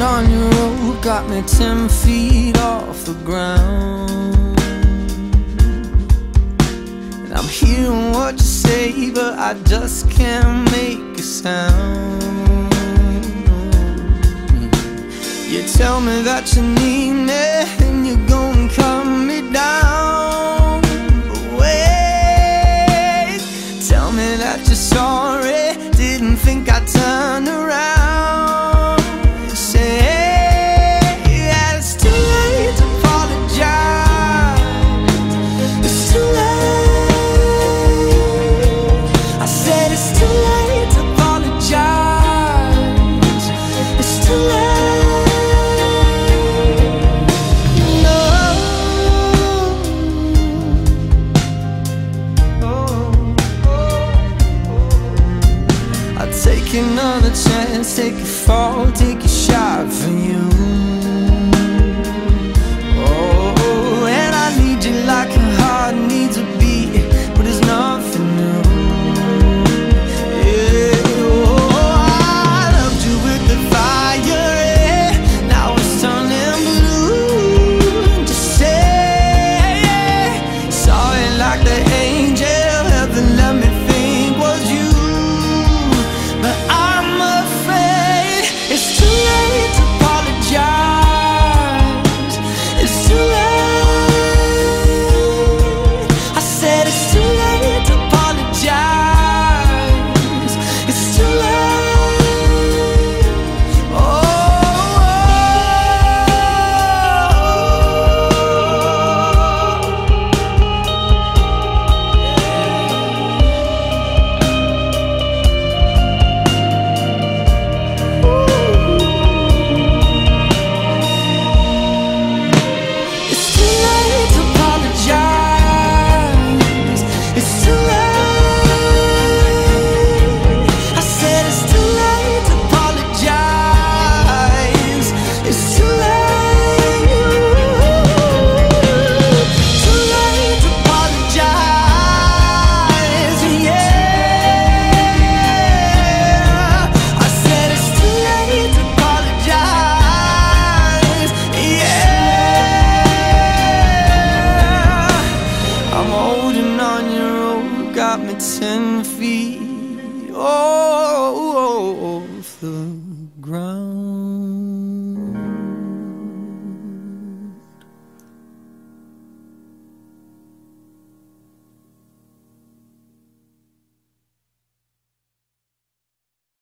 Riding on your road got me ten feet off the ground. And I'm hearing what you say, but I just can't make a sound. You tell me that you need me. taking on a chance, take a fall. got me ten feet. Oh.